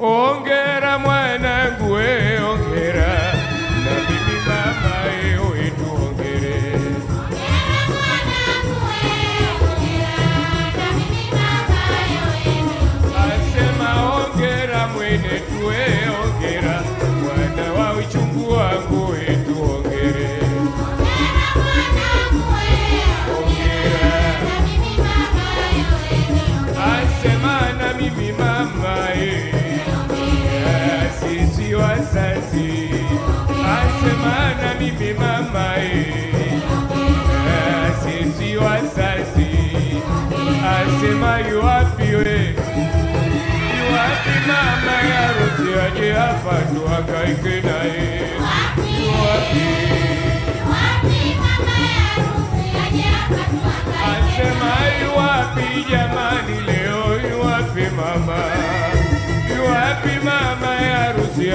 Onge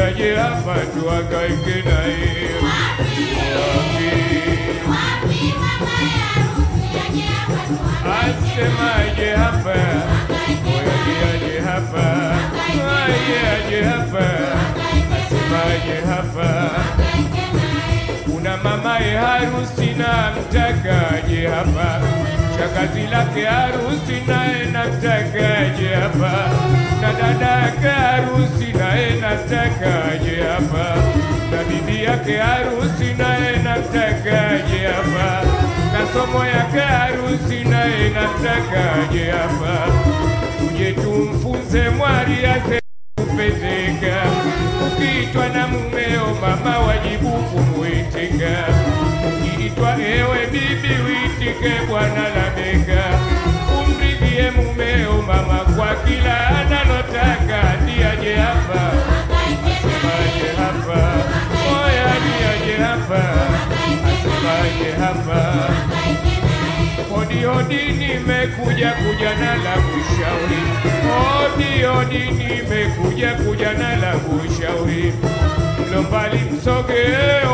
aje hapa tuhangaike naye? Asemaje hapa oyaje aje hapa. Aje aje hapa asemaje hapa. Kuna mamaye harusi na mtakaje hapa. Shakazi lake harusi naye na mtakaje hapa. Na dada yake harusi naye na mtakaje hapa. Na bibi yake harusi naye na mtakaje hapa. Na somo yake harusi naye na mtakaje hapa. Tuje tumfunze mwari ase kupendeka ukiitwa na mumeo mama wajibu kumwitika ukiitwa ewe bibi witike bwana lameka umridhie mumeo mama kwa kila analotaka. Ndiaje hapa. Asemaje hapa. Oya ndiaje hapa. Asemaje hapa Hodi hodi nimekuja kuja na la kushauri. Hodi hodi nimekuja kuja na la kushauri. Mlo mbali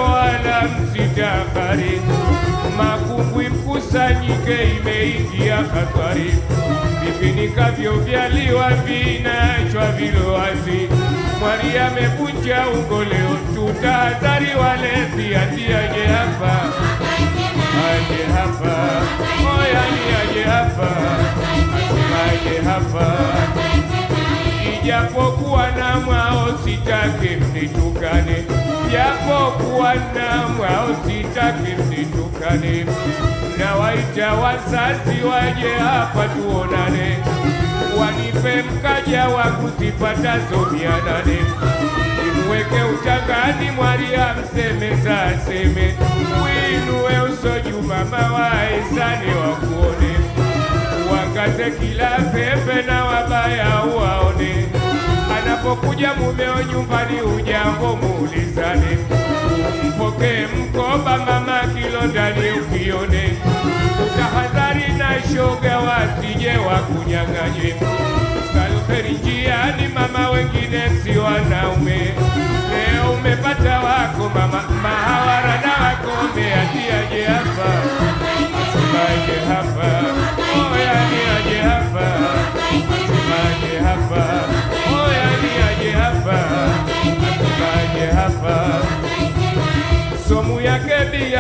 wala msitakari. Makungwi mkusanyike imeingia hatari. Vifinikavyo vyaliwa vinachwa vilowazi. Mwari amevunja ungo leo, tutahadhari walezi, atiaje hapa hapa, ijapokuwa na mwao sitaki mnitukane, japokuwa na mwao sitaki mnitukane, nawaita wazazi waje hapa tuonane, wanipe mkaja wa zipatazo mia nane. Nimweke utangani mwari amsemeza aseme. Winuwe uso juu mama waezane wakuone uangaze kila pepe na wabaya uwaone. Anapokuja mumeo nyumbani ujambo muulizane. Mpokee mkoba mama kilo ndani ukione. Utahadhari na shoga wasije wakunyang'anye. Salferi njiani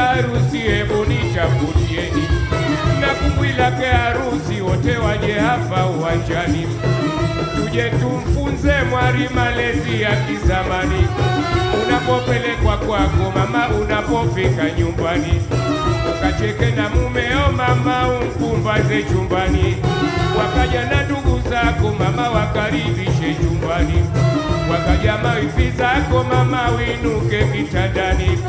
harusi hebu nichaputieni na kumbwi lake harusi wote waje hapa uwanjani. Tuje tumfunze mwari malezi ya kizamani. Unapopelekwa kwako mama unapofika nyumbani. Ukacheke na mumeo mama umkumbaze chumbani. Wakaja na ndugu zako mama wakaribishe chumbani wakaja mawifi zako mama winuke kitandani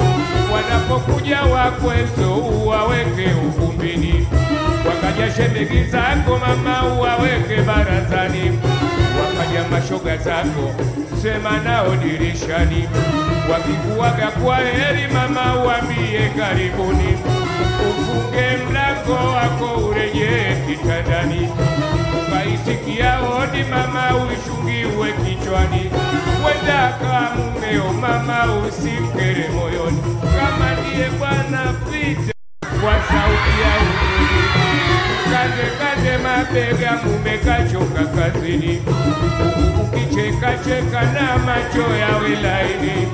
wanapokuja wakwezo uwaweke ukumbini. Wakaja shemegi zako mama uwaweke barazani. Wakaja mashoga zako sema nao dirishani. Wakikuwaga kwa heri mama uambie karibuni ufunge mlango wako urejee kitandani. Ukaisikia hodi mama uishungiwe kichwani. Wenda kaa mumeo mama usimkere moyoni. Kama ndiye bwana pita kwa sauti ya kande kande mabega mume kachoka kazini. Ukicheka cheka na macho yawe laini.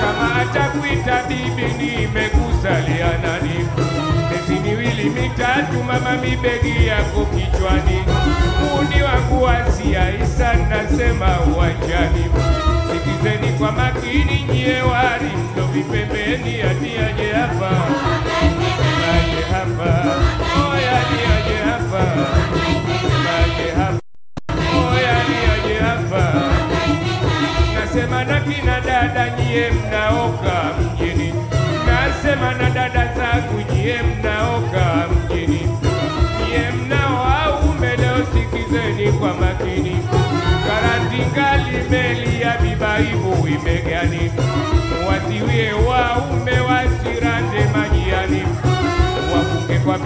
Kama atakuita bibi, nimekusalia nani? Miwili mitatu, mama, mibegi yako kichwani. Muni wangu wasia Isa, nasema uwanjani. Sikizeni kwa makini, nyie wari mdo vipembeni, atiaje aje hapa, oya aje hapa, aje hapa. Nasema na dada nyie mnaoka mjini, nasema na dada zangu nyie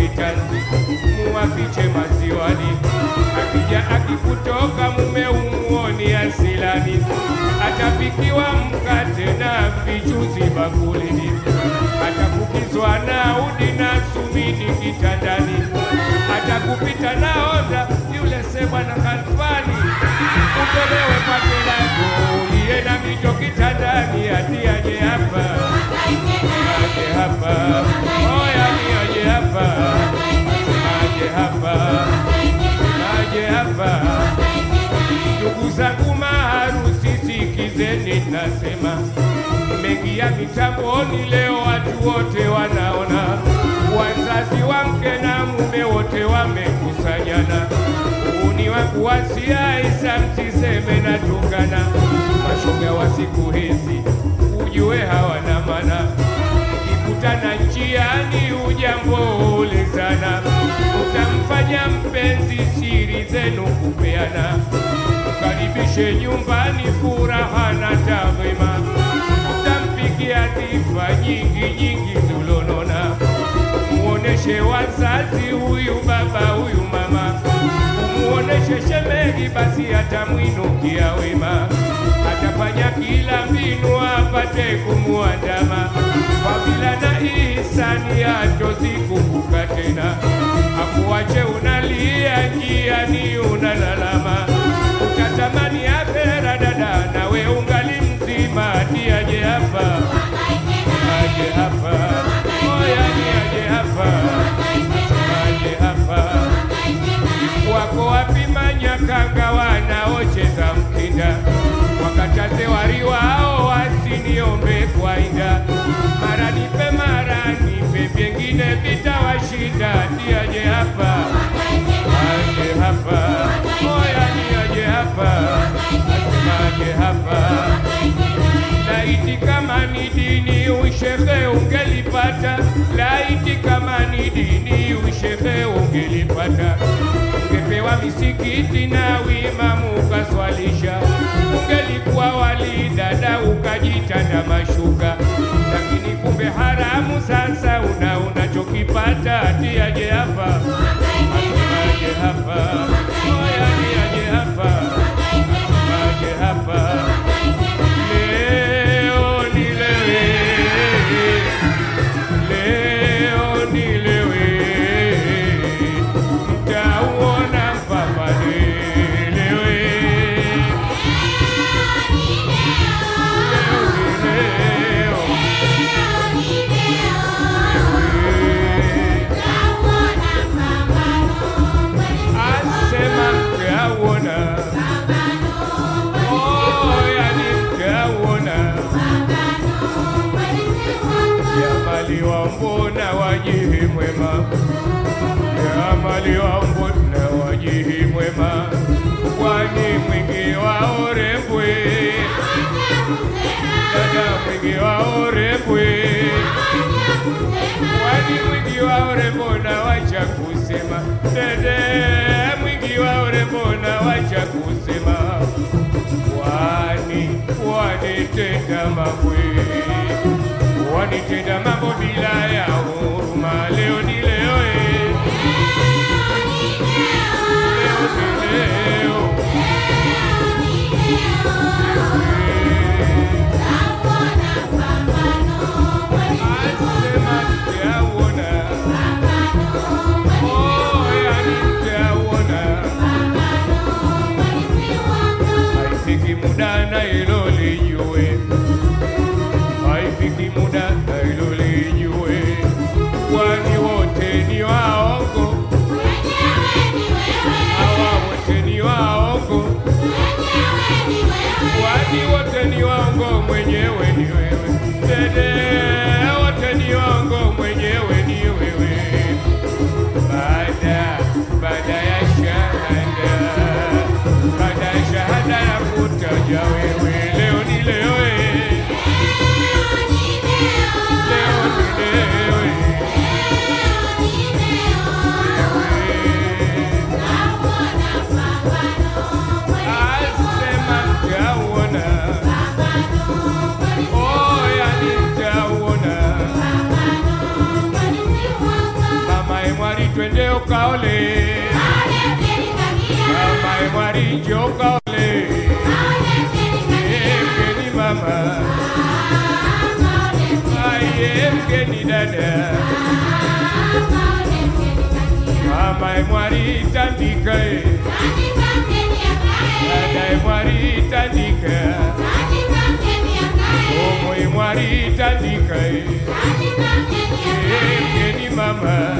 wafunge muwafiche maziwani, akija akikutoka mume umuoni asilani, atapikiwa mkate na vichuzi bakulini, atakukizwa na udi sikizeni, mengia mitamboni leo, watu wote wanaona, wazazi wa mke na mume wote wamekusanyana. Uni wangu wasia Isa, msiseme natukana, mashoga wa siku hizi ujue hawana mana kutana njiani, ujambo ulizana, utamfanya mpenzi siri zenu kupeana, mkaribishe nyumbani furaha na taadhima, utampikia tifa nyingi nyingi zulonona, muoneshe wazazi, huyu baba huyu mama, umuoneshe shemeji, basi atamwinukia wema, atafanya kila mbinu apate kumuandama kwa bila na ihsani hatozikumbuka tena, akuache unalia njiani unalalama, ukatamani afera dada, nawe ungali mzima, ati aje hapa, aje hapa, moya ni aje hapa, aje hapa? Wako wapi manyakanga wanaocheza mkinda, wakataze wari wao wasiniombe kwainda, mara nipe mara nipe, vyengine vitawashinda, ati ushehe ungelipata, laiti kama ni dini ushehe ungelipata, ungepewa misikiti na wimamu ukaswalisha, ungelikuwa wali dada ukajitanda mashuka, lakini kumbe haramu. Sasa una unachokipata, ati aje hapa, aje hapa, wacha kusema, dede mwingi wa urembo na wacha kusema, kwani wanitenda mabwe wanitenda mambo bila ya mama.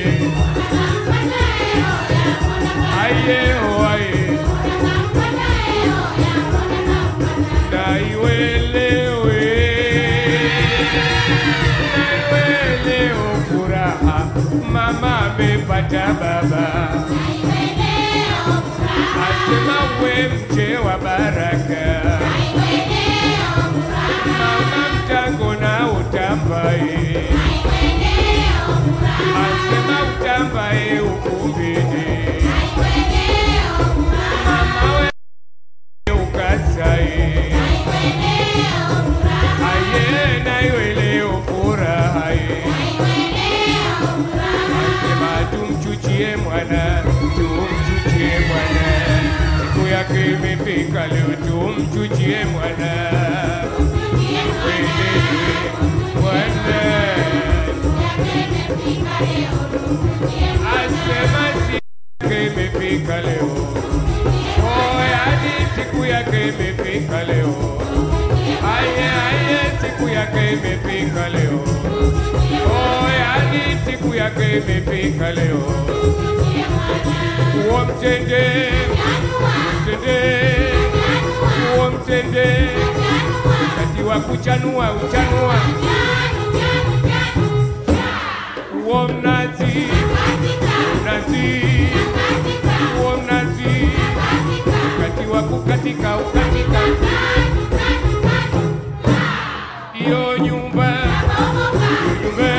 upata baba asema baraka kale tumchuchie mwana asema siku imefika leo, oyani siku yake imefika leo, aye aye siku yake imefika leo. Imani siku yake imefika leo, wamtende mtende, wa kuchanua uchanua. Uo mnazi mnazi. Uo mnazi. Wa kukatika ukatika. Iyo nyumba nyumba.